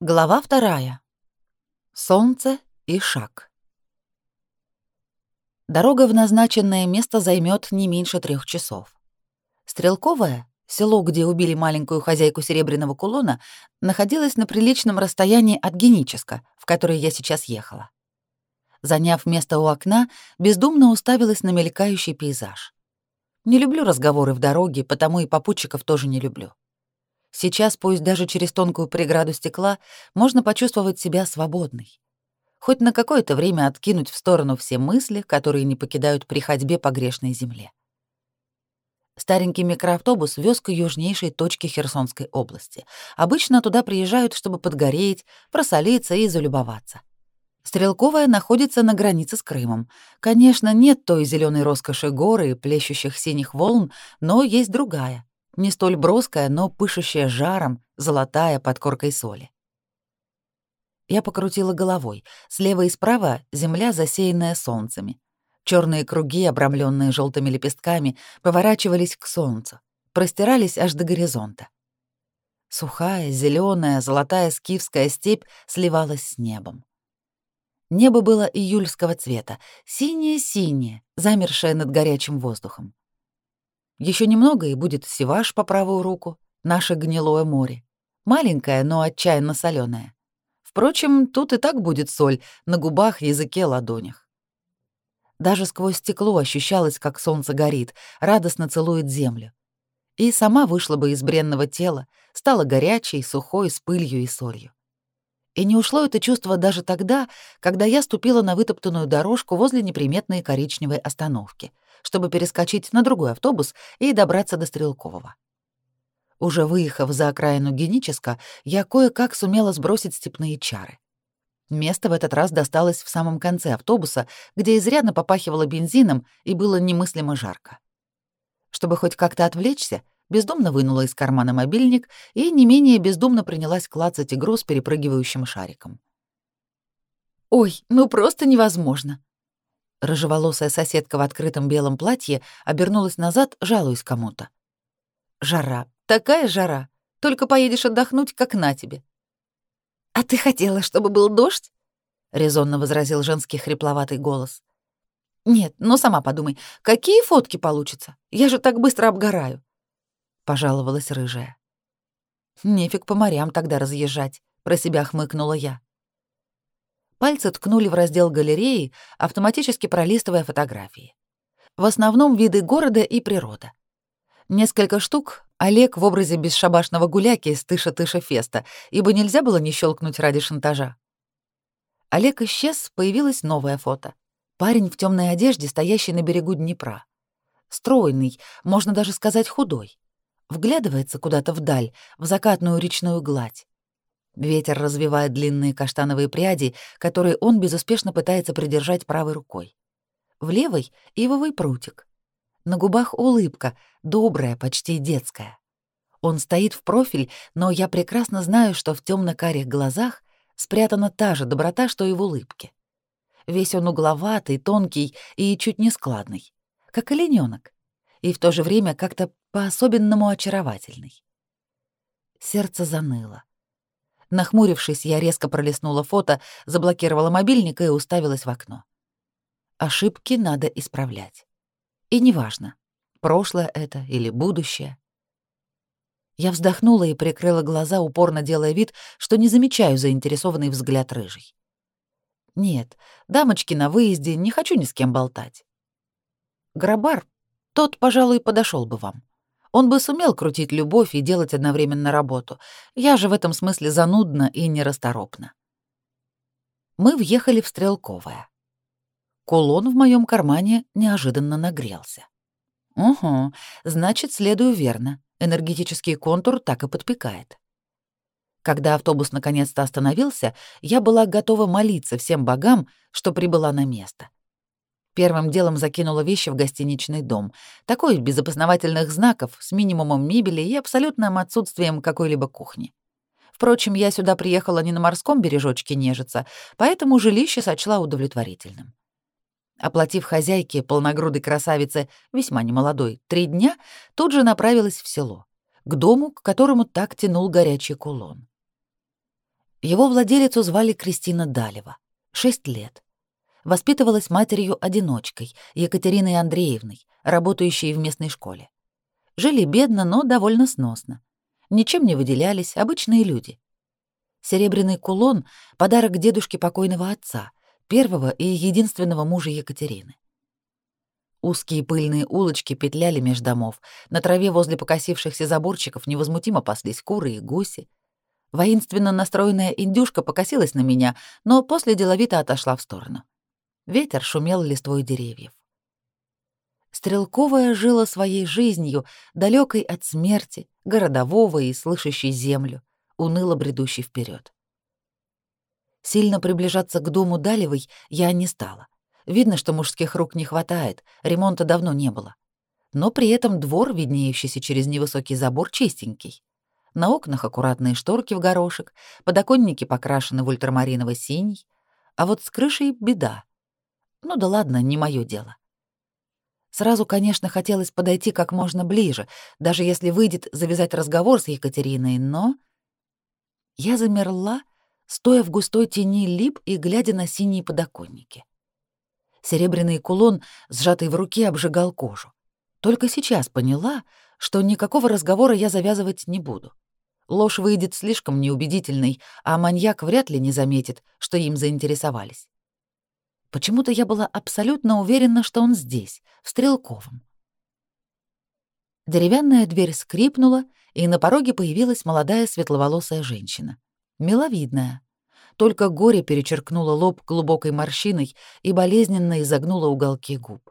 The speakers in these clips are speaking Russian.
Глава вторая. Солнце и шаг. Дорога в назначенное место займет не меньше трех часов. Стрелковое, село, где убили маленькую хозяйку серебряного кулона, находилось на приличном расстоянии от Геническа, в которое я сейчас ехала. Заняв место у окна, бездумно уставилась на мелькающий пейзаж. Не люблю разговоры в дороге, потому и попутчиков тоже не люблю. Сейчас, пусть даже через тонкую преграду стекла, можно почувствовать себя свободной. Хоть на какое-то время откинуть в сторону все мысли, которые не покидают при ходьбе по грешной земле. Старенький микроавтобус вез к южнейшей точке Херсонской области. Обычно туда приезжают, чтобы подгореть, просолиться и залюбоваться. Стрелковая находится на границе с Крымом. Конечно, нет той зеленой роскоши горы и плещущих синих волн, но есть другая, не столь броская, но пышущая жаром, золотая под коркой соли. Я покрутила головой. Слева и справа земля, засеянная солнцами. Черные круги, обрамленные желтыми лепестками, поворачивались к солнцу, простирались аж до горизонта. Сухая, зеленая, золотая скифская степь сливалась с небом. Небо было июльского цвета, синее-синее, замершее над горячим воздухом. Еще немного, и будет Севаш по правую руку, наше гнилое море. Маленькое, но отчаянно соленое. Впрочем, тут и так будет соль на губах, языке, ладонях. Даже сквозь стекло ощущалось, как солнце горит, радостно целует землю. И сама вышла бы из бренного тела, стала горячей, сухой, с пылью и солью. И не ушло это чувство даже тогда, когда я ступила на вытоптанную дорожку возле неприметной коричневой остановки — чтобы перескочить на другой автобус и добраться до Стрелкового. Уже выехав за окраину Геническа, я кое-как сумела сбросить степные чары. Место в этот раз досталось в самом конце автобуса, где изрядно попахивало бензином и было немыслимо жарко. Чтобы хоть как-то отвлечься, бездумно вынула из кармана мобильник и не менее бездумно принялась клацать игру с перепрыгивающим шариком. «Ой, ну просто невозможно!» Рыжеволосая соседка в открытом белом платье обернулась назад, жалуясь кому-то. «Жара, такая жара. Только поедешь отдохнуть, как на тебе». «А ты хотела, чтобы был дождь?» — резонно возразил женский хрипловатый голос. «Нет, но сама подумай, какие фотки получатся? Я же так быстро обгораю», — пожаловалась рыжая. «Нефиг по морям тогда разъезжать», — про себя хмыкнула я. Пальцы ткнули в раздел галереи, автоматически пролистывая фотографии. В основном виды города и природа. Несколько штук Олег в образе бесшабашного гуляки из тыша-тыша феста, ибо нельзя было не щелкнуть ради шантажа. Олег исчез, появилось новое фото. Парень в темной одежде, стоящий на берегу Днепра. Стройный, можно даже сказать худой. Вглядывается куда-то вдаль, в закатную речную гладь. Ветер развивает длинные каштановые пряди, которые он безуспешно пытается придержать правой рукой. В левой — ивовый прутик. На губах улыбка, добрая, почти детская. Он стоит в профиль, но я прекрасно знаю, что в темно-карих глазах спрятана та же доброта, что и в улыбке. Весь он угловатый, тонкий и чуть не складный, как оленёнок, и в то же время как-то по-особенному очаровательный. Сердце заныло. Нахмурившись, я резко пролистнула фото, заблокировала мобильник и уставилась в окно. Ошибки надо исправлять. И неважно, прошлое это или будущее. Я вздохнула и прикрыла глаза, упорно делая вид, что не замечаю заинтересованный взгляд рыжий. Нет, дамочки на выезде, не хочу ни с кем болтать. Грабар, тот, пожалуй, подошел бы вам. Он бы сумел крутить любовь и делать одновременно работу. Я же в этом смысле занудна и нерасторопна. Мы въехали в Стрелковое. Кулон в моем кармане неожиданно нагрелся. Угу, значит, следую верно. Энергетический контур так и подпекает. Когда автобус наконец-то остановился, я была готова молиться всем богам, что прибыла на место. Первым делом закинула вещи в гостиничный дом. Такой, без опознавательных знаков, с минимумом мебели и абсолютным отсутствием какой-либо кухни. Впрочем, я сюда приехала не на морском бережочке нежиться, поэтому жилище сочла удовлетворительным. Оплатив хозяйке, полногрудой красавице, весьма немолодой, три дня, тут же направилась в село, к дому, к которому так тянул горячий кулон. Его владелицу звали Кристина Далева, 6 лет. Воспитывалась матерью-одиночкой, Екатериной Андреевной, работающей в местной школе. Жили бедно, но довольно сносно. Ничем не выделялись, обычные люди. Серебряный кулон — подарок дедушке покойного отца, первого и единственного мужа Екатерины. Узкие пыльные улочки петляли меж домов, на траве возле покосившихся заборчиков невозмутимо паслись куры и гуси. Воинственно настроенная индюшка покосилась на меня, но после деловито отошла в сторону. Ветер шумел листвой деревьев. Стрелковая жила своей жизнью, далекой от смерти, городового и слышащей землю, уныло бредущей вперед. Сильно приближаться к дому Далевой я не стала. Видно, что мужских рук не хватает, ремонта давно не было. Но при этом двор, виднеющийся через невысокий забор, чистенький. На окнах аккуратные шторки в горошек, подоконники покрашены в ультрамариново-синий, а вот с крышей беда. Ну да ладно, не мое дело. Сразу, конечно, хотелось подойти как можно ближе, даже если выйдет завязать разговор с Екатериной, но... Я замерла, стоя в густой тени лип и глядя на синие подоконники. Серебряный кулон, сжатый в руке, обжигал кожу. Только сейчас поняла, что никакого разговора я завязывать не буду. Ложь выйдет слишком неубедительной, а маньяк вряд ли не заметит, что им заинтересовались. Почему-то я была абсолютно уверена, что он здесь, в Стрелковом. Деревянная дверь скрипнула, и на пороге появилась молодая светловолосая женщина. Миловидная, только горе перечеркнуло лоб глубокой морщиной и болезненно изогнуло уголки губ.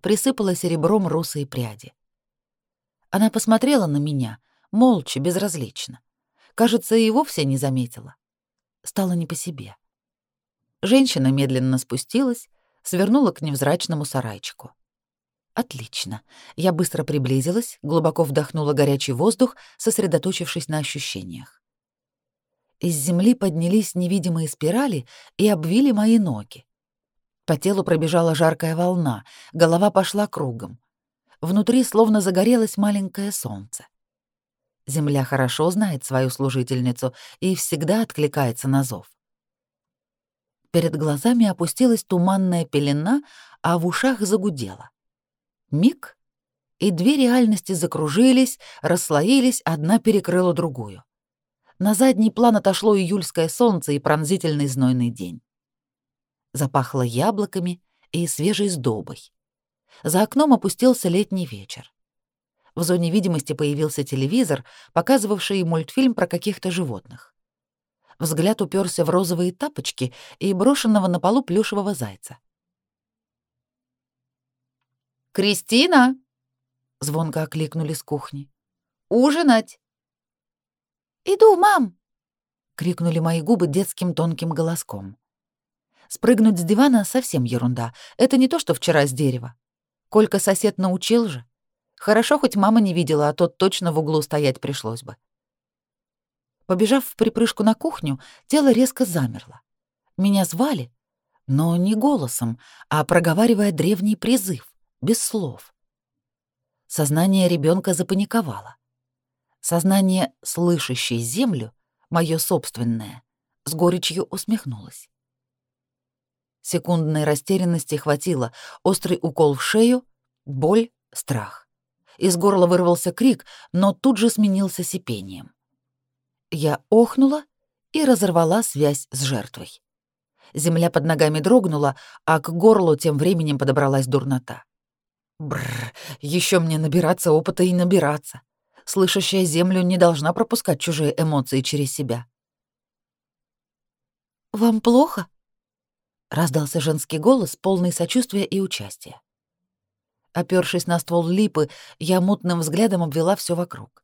Присыпала серебром русые пряди. Она посмотрела на меня, молча, безразлично. Кажется, и вовсе не заметила. Стало не по себе. Женщина медленно спустилась, свернула к невзрачному сарайчику. Отлично. Я быстро приблизилась, глубоко вдохнула горячий воздух, сосредоточившись на ощущениях. Из земли поднялись невидимые спирали и обвили мои ноги. По телу пробежала жаркая волна, голова пошла кругом. Внутри словно загорелось маленькое солнце. Земля хорошо знает свою служительницу и всегда откликается на зов. Перед глазами опустилась туманная пелена, а в ушах загудело. Миг, и две реальности закружились, расслоились, одна перекрыла другую. На задний план отошло июльское солнце и пронзительный знойный день. Запахло яблоками и свежей сдобой. За окном опустился летний вечер. В зоне видимости появился телевизор, показывавший мультфильм про каких-то животных. Взгляд уперся в розовые тапочки и брошенного на полу плюшевого зайца. «Кристина!» — звонко окликнули с кухни. «Ужинать!» «Иду, мам!» — крикнули мои губы детским тонким голоском. Спрыгнуть с дивана — совсем ерунда. Это не то, что вчера с дерева. Колька сосед научил же. Хорошо, хоть мама не видела, а тот точно в углу стоять пришлось бы. Побежав в припрыжку на кухню, тело резко замерло. Меня звали, но не голосом, а проговаривая древний призыв, без слов. Сознание ребенка запаниковало. Сознание, слышащее землю, мое собственное, с горечью усмехнулось. Секундной растерянности хватило, острый укол в шею, боль, страх. Из горла вырвался крик, но тут же сменился сипением. Я охнула и разорвала связь с жертвой. Земля под ногами дрогнула, а к горлу тем временем подобралась дурнота. Бррр, еще мне набираться опыта и набираться слышащая землю не должна пропускать чужие эмоции через себя. «Вам плохо?» — раздался женский голос, полный сочувствия и участия. Опёршись на ствол липы, я мутным взглядом обвела все вокруг.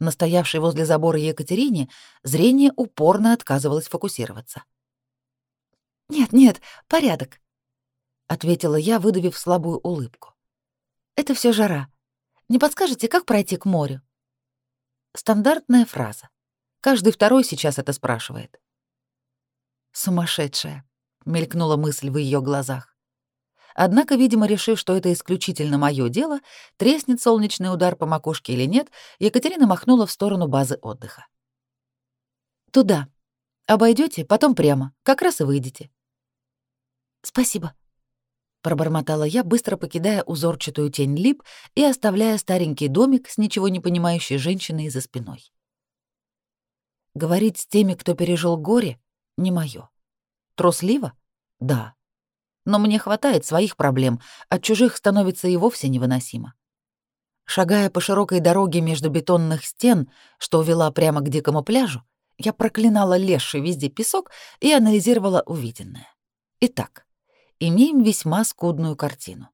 Настоявшей возле забора Екатерине зрение упорно отказывалось фокусироваться. «Нет-нет, порядок», — ответила я, выдавив слабую улыбку. «Это все жара. Не подскажете, как пройти к морю?» Стандартная фраза. Каждый второй сейчас это спрашивает. «Сумасшедшая», — мелькнула мысль в ее глазах. Однако, видимо, решив, что это исключительно мое дело, треснет солнечный удар по макушке или нет, Екатерина махнула в сторону базы отдыха. «Туда. Обойдете, потом прямо, как раз и выйдете. Спасибо. Пробормотала я, быстро покидая узорчатую тень лип и оставляя старенький домик с ничего не понимающей женщиной за спиной. Говорить с теми, кто пережил горе, не моё. Трусливо? Да. Но мне хватает своих проблем, от чужих становится и вовсе невыносимо. Шагая по широкой дороге между бетонных стен, что вела прямо к дикому пляжу, я проклинала лесший везде песок и анализировала увиденное. Итак, имеем весьма скудную картину.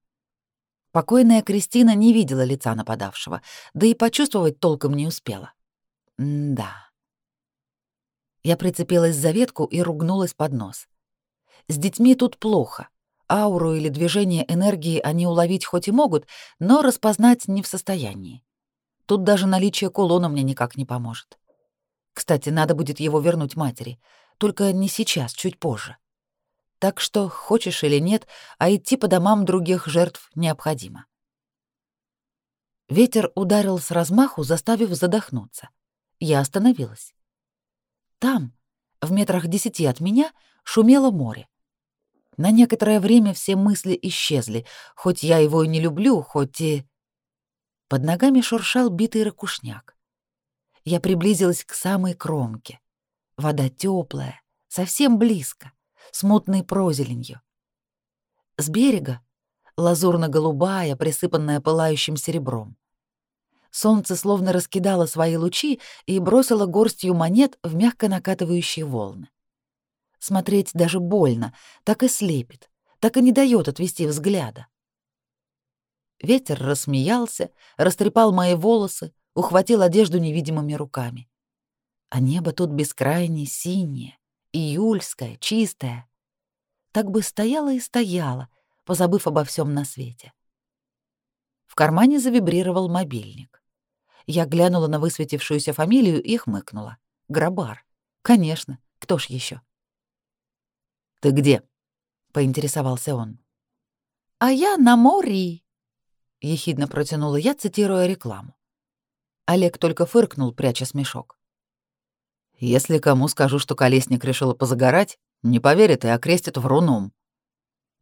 Покойная Кристина не видела лица нападавшего, да и почувствовать толком не успела. М да. Я прицепилась за ветку и ругнулась под нос. С детьми тут плохо. Ауру или движение энергии они уловить хоть и могут, но распознать не в состоянии. Тут даже наличие кулона мне никак не поможет. Кстати, надо будет его вернуть матери. Только не сейчас, чуть позже. Так что, хочешь или нет, а идти по домам других жертв необходимо. Ветер ударил с размаху, заставив задохнуться. Я остановилась. Там, в метрах десяти от меня, шумело море. На некоторое время все мысли исчезли, хоть я его и не люблю, хоть и... Под ногами шуршал битый ракушняк я приблизилась к самой кромке. Вода теплая, совсем близко, с мутной прозеленью. С берега лазурно-голубая, присыпанная пылающим серебром. Солнце словно раскидало свои лучи и бросило горстью монет в мягко накатывающие волны. Смотреть даже больно, так и слепит, так и не дает отвести взгляда. Ветер рассмеялся, растрепал мои волосы, ухватил одежду невидимыми руками. А небо тут бескрайне синее, июльское, чистое. Так бы стояло и стояло, позабыв обо всем на свете. В кармане завибрировал мобильник. Я глянула на высветившуюся фамилию и хмыкнула. Грабар. Конечно, кто ж еще? «Ты где?» — поинтересовался он. «А я на море», — ехидно протянула я, цитируя рекламу. Олег только фыркнул, пряча смешок. «Если кому скажу, что Колесник решила позагорать, не поверит и окрестит вруном».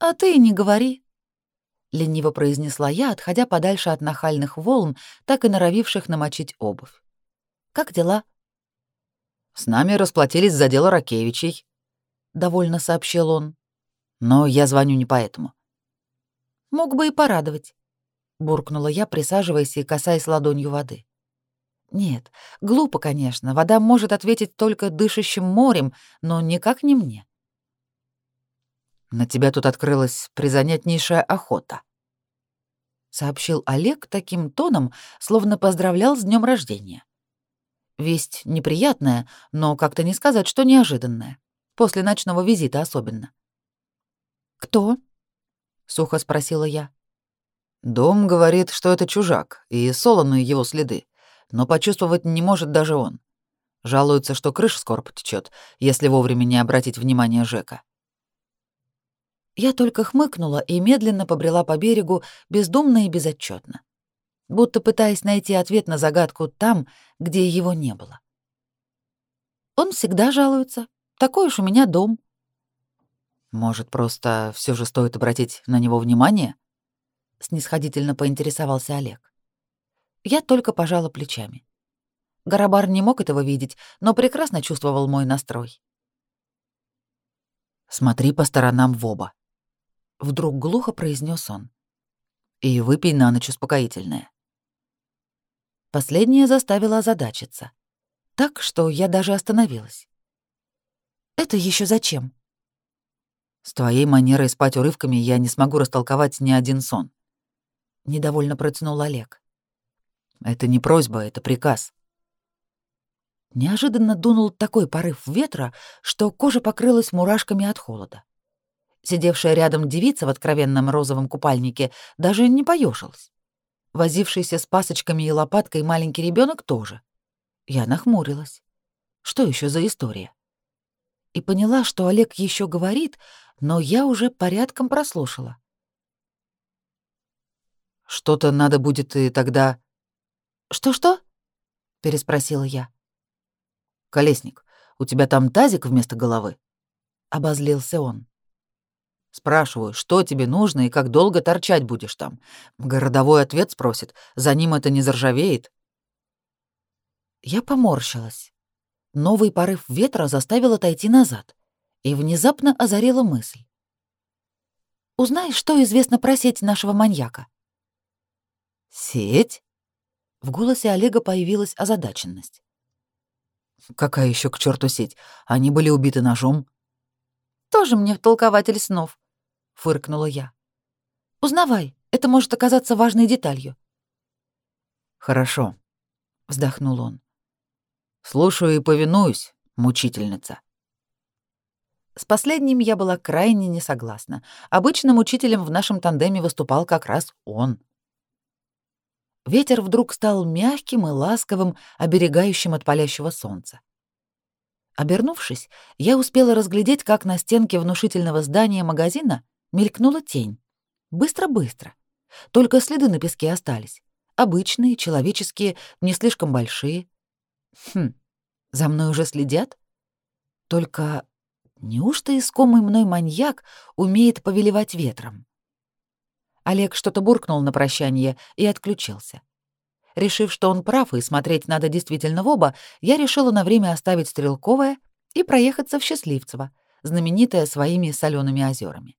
«А ты не говори», — лениво произнесла я, отходя подальше от нахальных волн, так и норовивших намочить обувь. «Как дела?» «С нами расплатились за дело Ракевичей», — довольно сообщил он. «Но я звоню не поэтому». «Мог бы и порадовать», — буркнула я, присаживаясь и касаясь ладонью воды. Нет, глупо, конечно, вода может ответить только дышащим морем, но никак не мне. На тебя тут открылась призанятнейшая охота, сообщил Олег таким тоном, словно поздравлял с днем рождения. Весть неприятная, но как-то не сказать, что неожиданная. После ночного визита особенно. Кто? сухо спросила я. Дом говорит, что это чужак, и солоны его следы но почувствовать не может даже он. Жалуется, что крыша скоро потечет, если вовремя не обратить внимание Жека. Я только хмыкнула и медленно побрела по берегу, бездумно и безотчетно, будто пытаясь найти ответ на загадку там, где его не было. Он всегда жалуется. Такой уж у меня дом. Может, просто все же стоит обратить на него внимание? Снисходительно поинтересовался Олег. Я только пожала плечами. Гарабар не мог этого видеть, но прекрасно чувствовал мой настрой. «Смотри по сторонам в оба», — вдруг глухо произнес он. «И выпей на ночь успокоительное». Последнее заставило озадачиться. Так, что я даже остановилась. «Это еще зачем?» «С твоей манерой спать урывками я не смогу растолковать ни один сон», — недовольно протянул Олег. Это не просьба, это приказ. Неожиданно дунул такой порыв ветра, что кожа покрылась мурашками от холода. Сидевшая рядом девица в откровенном розовом купальнике даже не поёжилась. Возившийся с пасочками и лопаткой маленький ребенок тоже. Я нахмурилась. Что еще за история? И поняла, что Олег еще говорит, но я уже порядком прослушала. Что-то надо будет и тогда «Что-что?» — переспросила я. «Колесник, У тебя там тазик вместо головы?» — обозлился он. Спрашиваю, что тебе нужно и как долго торчать будешь там. Городовой ответ спросит, за ним это не заржавеет. Я поморщилась. Новый порыв ветра заставил отойти назад, и внезапно озарила мысль. «Узнай, что известно про сеть нашего маньяка». «Сеть?» В голосе Олега появилась озадаченность. «Какая еще к черту сеть? Они были убиты ножом». «Тоже мне толкователь снов», — фыркнула я. «Узнавай, это может оказаться важной деталью». «Хорошо», — вздохнул он. «Слушаю и повинуюсь, мучительница». С последним я была крайне не согласна. Обычным учителем в нашем тандеме выступал как раз он. Ветер вдруг стал мягким и ласковым, оберегающим от палящего солнца. Обернувшись, я успела разглядеть, как на стенке внушительного здания магазина мелькнула тень. Быстро-быстро. Только следы на песке остались. Обычные, человеческие, не слишком большие. Хм, за мной уже следят? Только неужто искомый мной маньяк умеет повелевать ветром? Олег что-то буркнул на прощание и отключился. Решив, что он прав и смотреть надо действительно в оба, я решила на время оставить Стрелковое и проехаться в Счастливцево, знаменитое своими солеными озерами.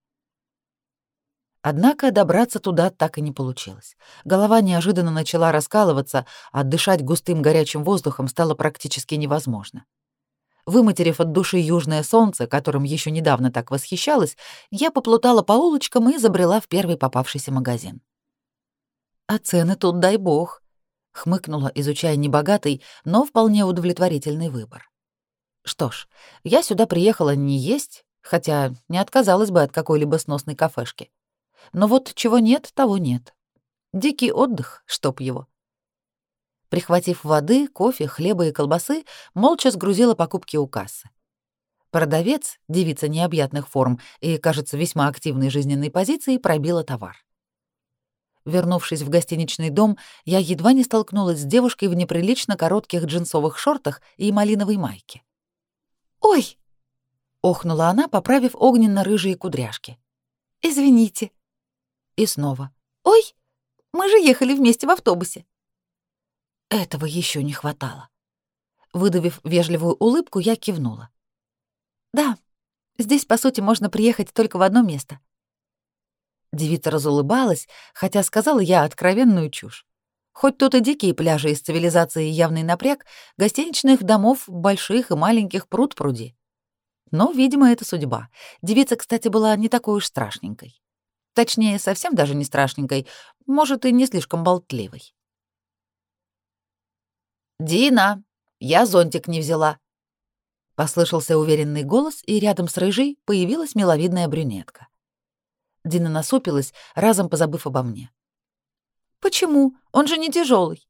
Однако добраться туда так и не получилось. Голова неожиданно начала раскалываться, а дышать густым горячим воздухом стало практически невозможно. Выматерив от души южное солнце, которым еще недавно так восхищалась, я поплутала по улочкам и забрела в первый попавшийся магазин. «А цены тут дай бог», — хмыкнула, изучая небогатый, но вполне удовлетворительный выбор. Что ж, я сюда приехала не есть, хотя не отказалась бы от какой-либо сносной кафешки. Но вот чего нет, того нет. Дикий отдых, чтоб его. Прихватив воды, кофе, хлеба и колбасы, молча сгрузила покупки у кассы. Продавец, девица необъятных форм и, кажется, весьма активной жизненной позиции, пробила товар. Вернувшись в гостиничный дом, я едва не столкнулась с девушкой в неприлично коротких джинсовых шортах и малиновой майке. «Ой!» — охнула она, поправив огненно-рыжие кудряшки. «Извините». И снова. «Ой, мы же ехали вместе в автобусе». Этого еще не хватало. Выдавив вежливую улыбку, я кивнула. «Да, здесь, по сути, можно приехать только в одно место». Девица разулыбалась, хотя сказала я откровенную чушь. Хоть тут и дикие пляжи из цивилизации явный напряг, гостиничных домов, больших и маленьких, пруд пруди. Но, видимо, это судьба. Девица, кстати, была не такой уж страшненькой. Точнее, совсем даже не страшненькой, может, и не слишком болтливой. «Дина, я зонтик не взяла». Послышался уверенный голос, и рядом с рыжей появилась миловидная брюнетка. Дина насупилась, разом позабыв обо мне. «Почему? Он же не тяжелый.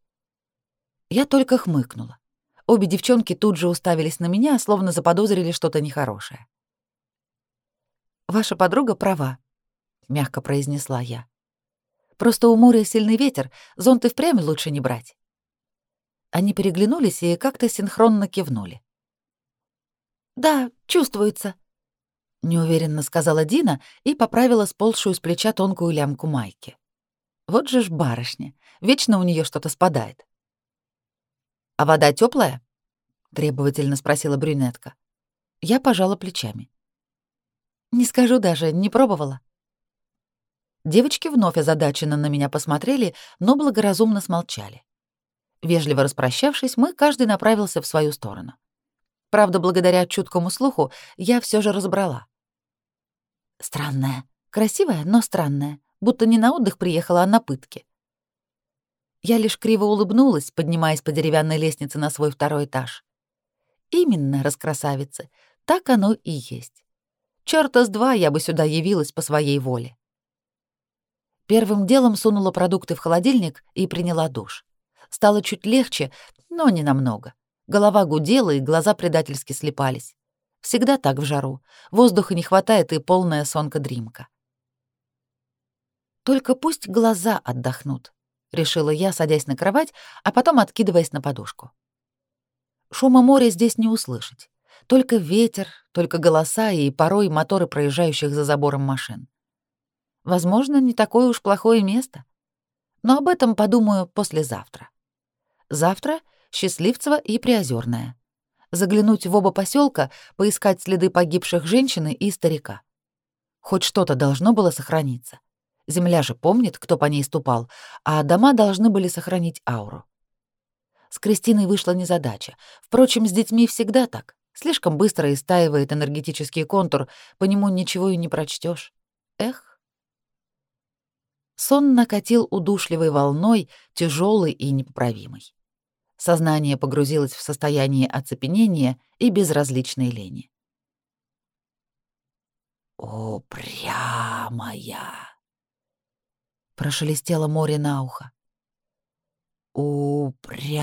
Я только хмыкнула. Обе девчонки тут же уставились на меня, словно заподозрили что-то нехорошее. «Ваша подруга права», — мягко произнесла я. «Просто у моря сильный ветер, зонт и впрямь лучше не брать». Они переглянулись и как-то синхронно кивнули. «Да, чувствуется», — неуверенно сказала Дина и поправила сползшую с плеча тонкую лямку майки. «Вот же ж барышня, вечно у нее что-то спадает». «А вода теплая? требовательно спросила брюнетка. Я пожала плечами. «Не скажу даже, не пробовала». Девочки вновь озадаченно на меня посмотрели, но благоразумно смолчали. Вежливо распрощавшись, мы каждый направился в свою сторону. Правда, благодаря чуткому слуху я все же разобрала. Странная, красивая, но странная, будто не на отдых приехала, а на пытки. Я лишь криво улыбнулась, поднимаясь по деревянной лестнице на свой второй этаж. Именно, раскрасавицы, так оно и есть. Чёрта с два я бы сюда явилась по своей воле. Первым делом сунула продукты в холодильник и приняла душ. Стало чуть легче, но не намного. Голова гудела, и глаза предательски слепались. Всегда так в жару. Воздуха не хватает, и полная сонка-дримка. «Только пусть глаза отдохнут», — решила я, садясь на кровать, а потом откидываясь на подушку. Шума моря здесь не услышать. Только ветер, только голоса и порой моторы проезжающих за забором машин. Возможно, не такое уж плохое место. Но об этом подумаю послезавтра. Завтра — Счастливцево и Приозерное. Заглянуть в оба поселка, поискать следы погибших женщины и старика. Хоть что-то должно было сохраниться. Земля же помнит, кто по ней ступал, а дома должны были сохранить ауру. С Кристиной вышла незадача. Впрочем, с детьми всегда так. Слишком быстро истаивает энергетический контур, по нему ничего и не прочтешь. Эх. Сон накатил удушливой волной, тяжелый и непоправимый. Сознание погрузилось в состояние оцепенения и безразличной лени. «Упрямая!» прошелестело море на ухо. Упрямая.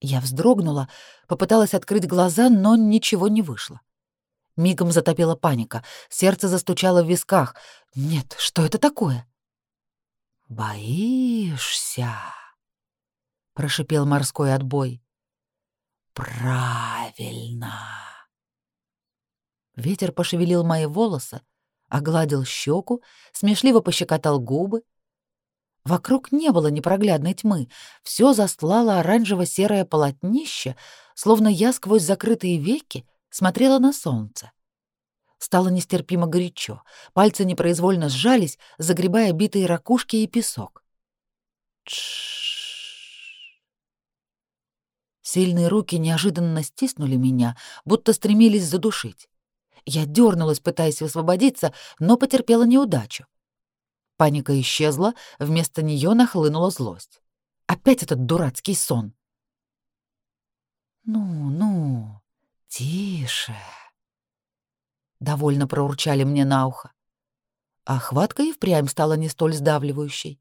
Я вздрогнула, попыталась открыть глаза, но ничего не вышло. Мигом затопила паника, сердце застучало в висках. Нет, что это такое? Боишься? прошипел морской отбой. Правильно. Ветер пошевелил мои волосы, огладил щеку, смешливо пощекотал губы. Вокруг не было непроглядной тьмы, все застлало оранжево-серое полотнище, словно я сквозь закрытые веки смотрела на солнце. Стало нестерпимо горячо, пальцы непроизвольно сжались, загребая битые ракушки и песок. Сильные руки неожиданно стиснули меня, будто стремились задушить. Я дернулась, пытаясь высвободиться, но потерпела неудачу. Паника исчезла, вместо нее нахлынула злость. Опять этот дурацкий сон. «Ну, ну, тише», — довольно проурчали мне на ухо. А хватка и впрямь стала не столь сдавливающей.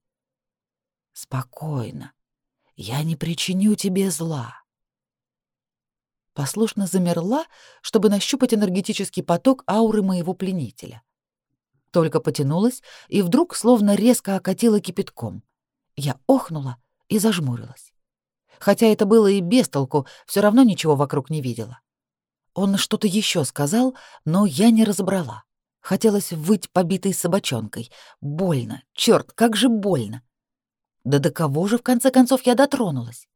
«Спокойно. Я не причиню тебе зла послушно замерла, чтобы нащупать энергетический поток ауры моего пленителя. Только потянулась и вдруг словно резко окатила кипятком. Я охнула и зажмурилась. Хотя это было и без толку, все равно ничего вокруг не видела. Он что-то еще сказал, но я не разобрала. Хотелось выть побитой собачонкой. Больно, черт, как же больно. Да до кого же в конце концов я дотронулась?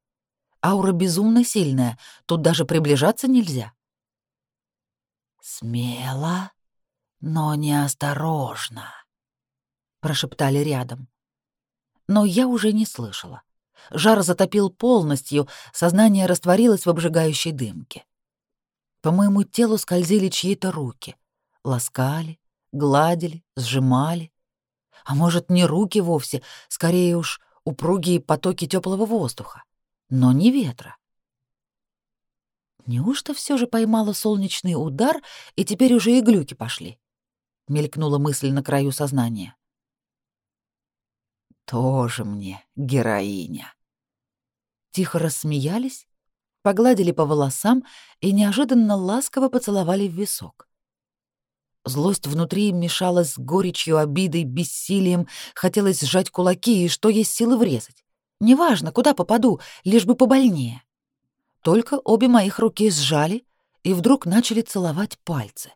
Аура безумно сильная, тут даже приближаться нельзя. «Смело, но неосторожно», — прошептали рядом. Но я уже не слышала. Жар затопил полностью, сознание растворилось в обжигающей дымке. По моему телу скользили чьи-то руки. Ласкали, гладили, сжимали. А может, не руки вовсе, скорее уж упругие потоки теплого воздуха но не ветра. Неужто все же поймала солнечный удар, и теперь уже и глюки пошли? Мелькнула мысль на краю сознания. Тоже мне героиня. Тихо рассмеялись, погладили по волосам и неожиданно ласково поцеловали в висок. Злость внутри мешалась с горечью, обидой, бессилием, хотелось сжать кулаки и что есть силы врезать. Неважно, куда попаду, лишь бы побольнее. Только обе моих руки сжали и вдруг начали целовать пальцы.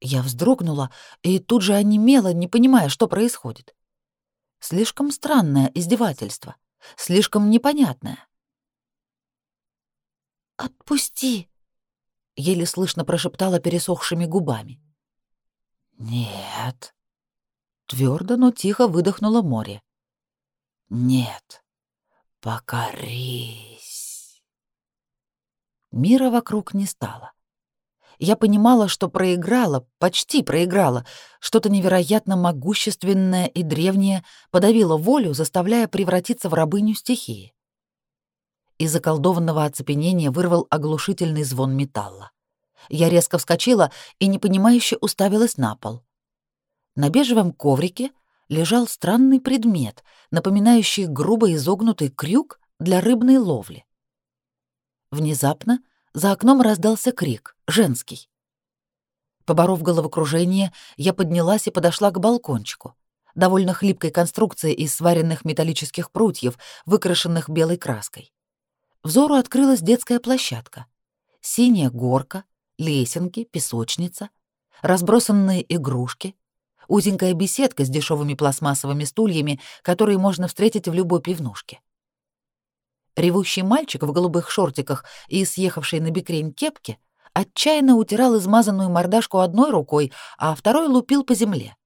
Я вздрогнула и тут же онемела, не понимая, что происходит. Слишком странное издевательство, слишком непонятное. «Отпусти!» — еле слышно прошептала пересохшими губами. «Нет», — твердо, но тихо выдохнуло море. Нет, покорись. Мира вокруг не стало. Я понимала, что проиграла, почти проиграла. Что-то невероятно могущественное и древнее подавило волю, заставляя превратиться в рабыню стихии. Из заколдованного оцепенения вырвал оглушительный звон металла. Я резко вскочила и непонимающе уставилась на пол. На бежевом коврике — лежал странный предмет, напоминающий грубо изогнутый крюк для рыбной ловли. Внезапно за окном раздался крик, женский. Поборов головокружение, я поднялась и подошла к балкончику, довольно хлипкой конструкции из сваренных металлических прутьев, выкрашенных белой краской. Взору открылась детская площадка. Синяя горка, лесенки, песочница, разбросанные игрушки, узенькая беседка с дешевыми пластмассовыми стульями, которые можно встретить в любой пивнушке. Ревущий мальчик в голубых шортиках и съехавшей на бикрень кепке отчаянно утирал измазанную мордашку одной рукой, а второй лупил по земле.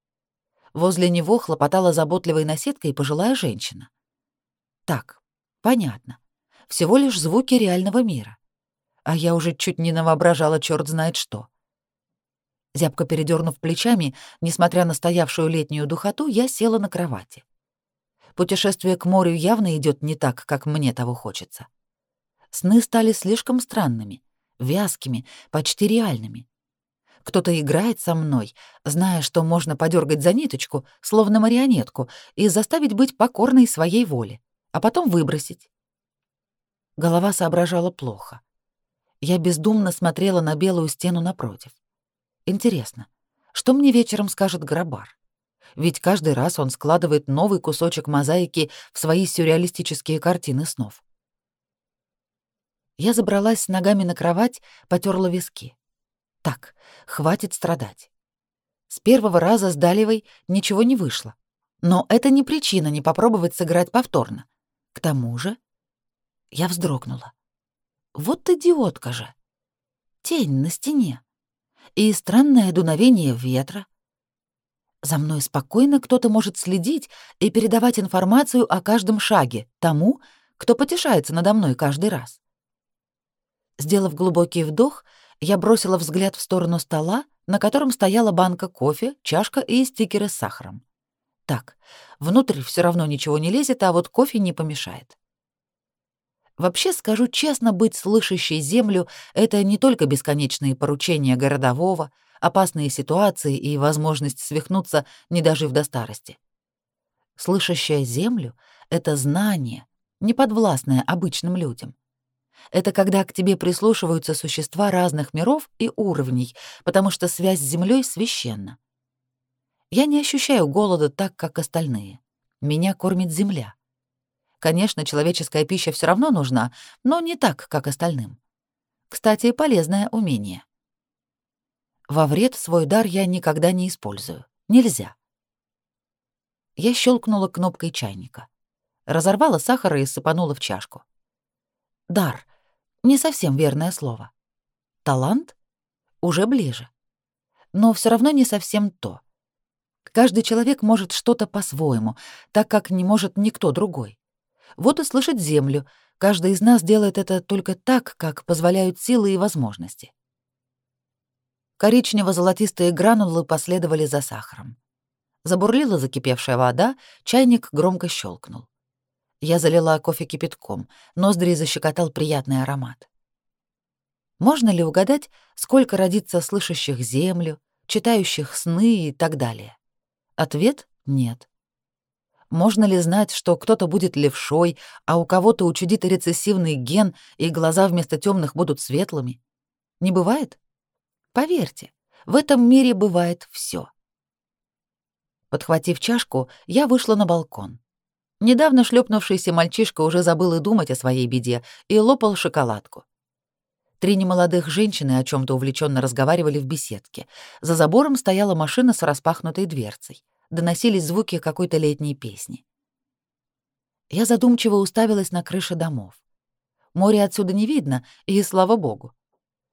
Возле него хлопотала заботливой наседкой пожилая женщина. Так, понятно. Всего лишь звуки реального мира. А я уже чуть не навоображала черт знает что. Зябко передернув плечами, несмотря на стоявшую летнюю духоту, я села на кровати. Путешествие к морю явно идет не так, как мне того хочется. Сны стали слишком странными, вязкими, почти реальными. Кто-то играет со мной, зная, что можно подергать за ниточку, словно марионетку, и заставить быть покорной своей воле, а потом выбросить. Голова соображала плохо. Я бездумно смотрела на белую стену напротив. Интересно, что мне вечером скажет Грабар? ведь каждый раз он складывает новый кусочек мозаики в свои сюрреалистические картины снов. Я забралась с ногами на кровать, потерла виски. Так, хватит страдать. С первого раза с Далевой ничего не вышло. Но это не причина не попробовать сыграть повторно. К тому же я вздрогнула. Вот идиотка же. Тень на стене. И странное дуновение ветра — за мной спокойно кто-то может следить и передавать информацию о каждом шаге тому, кто потешается надо мной каждый раз. Сделав глубокий вдох, я бросила взгляд в сторону стола, на котором стояла банка кофе, чашка и стикеры с сахаром. Так, внутрь все равно ничего не лезет, а вот кофе не помешает. Вообще, скажу честно, быть слышащей землю — это не только бесконечные поручения городового — опасные ситуации и возможность свихнуться, не дожив до старости. Слышащая землю — это знание, не подвластное обычным людям. Это когда к тебе прислушиваются существа разных миров и уровней, потому что связь с землей священна. Я не ощущаю голода так, как остальные. Меня кормит земля. Конечно, человеческая пища все равно нужна, но не так, как остальным. Кстати, полезное умение. Во вред свой дар я никогда не использую. Нельзя. Я щелкнула кнопкой чайника. Разорвала сахар и сыпанула в чашку. Дар — не совсем верное слово. Талант — уже ближе. Но все равно не совсем то. Каждый человек может что-то по-своему, так как не может никто другой. Вот и слышать землю. Каждый из нас делает это только так, как позволяют силы и возможности. Коричнево-золотистые гранулы последовали за сахаром. Забурлила закипевшая вода, чайник громко щелкнул. Я залила кофе кипятком, ноздри защекотал приятный аромат. Можно ли угадать, сколько родится слышащих землю, читающих сны и так далее? Ответ — нет. Можно ли знать, что кто-то будет левшой, а у кого-то учудит рецессивный ген, и глаза вместо темных будут светлыми? Не бывает? Поверьте, в этом мире бывает все. Подхватив чашку, я вышла на балкон. Недавно шлепнувшийся мальчишка уже забыл и думать о своей беде и лопал шоколадку. Три немолодых женщины о чем то увлеченно разговаривали в беседке. За забором стояла машина с распахнутой дверцей. Доносились звуки какой-то летней песни. Я задумчиво уставилась на крыши домов. Море отсюда не видно, и слава богу.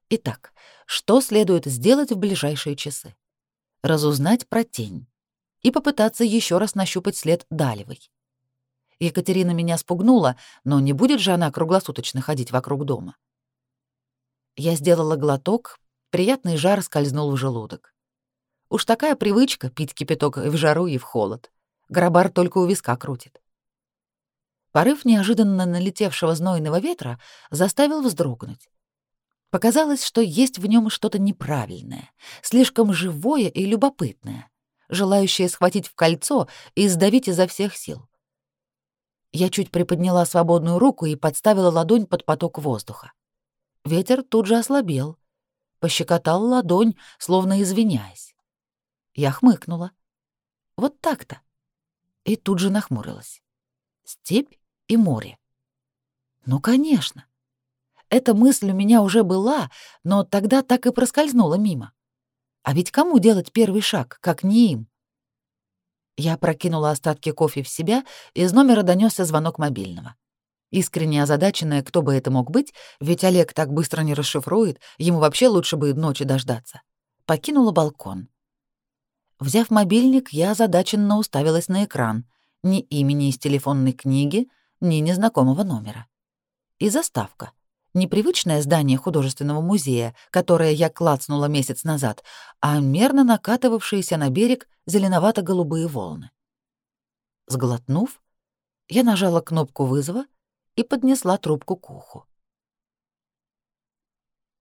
Итак, что следует сделать в ближайшие часы? Разузнать про тень и попытаться еще раз нащупать след Далевой. Екатерина меня спугнула, но не будет же она круглосуточно ходить вокруг дома. Я сделала глоток, приятный жар скользнул в желудок. Уж такая привычка пить кипяток в жару и в холод. Грабар только у виска крутит. Порыв неожиданно налетевшего знойного ветра заставил вздрогнуть. Показалось, что есть в нем что-то неправильное, слишком живое и любопытное, желающее схватить в кольцо и сдавить изо всех сил. Я чуть приподняла свободную руку и подставила ладонь под поток воздуха. Ветер тут же ослабел, пощекотал ладонь, словно извиняясь. Я хмыкнула. Вот так-то. И тут же нахмурилась. Степь и море. Ну, конечно. Эта мысль у меня уже была, но тогда так и проскользнула мимо. А ведь кому делать первый шаг, как не им? Я прокинула остатки кофе в себя, из номера донесся звонок мобильного. Искренне озадаченная, кто бы это мог быть, ведь Олег так быстро не расшифрует, ему вообще лучше бы ночи дождаться. Покинула балкон. Взяв мобильник, я озадаченно уставилась на экран. Ни имени из телефонной книги, ни незнакомого номера. И заставка. Непривычное здание художественного музея, которое я клацнула месяц назад, а мерно накатывавшиеся на берег зеленовато-голубые волны. Сглотнув, я нажала кнопку вызова и поднесла трубку к уху.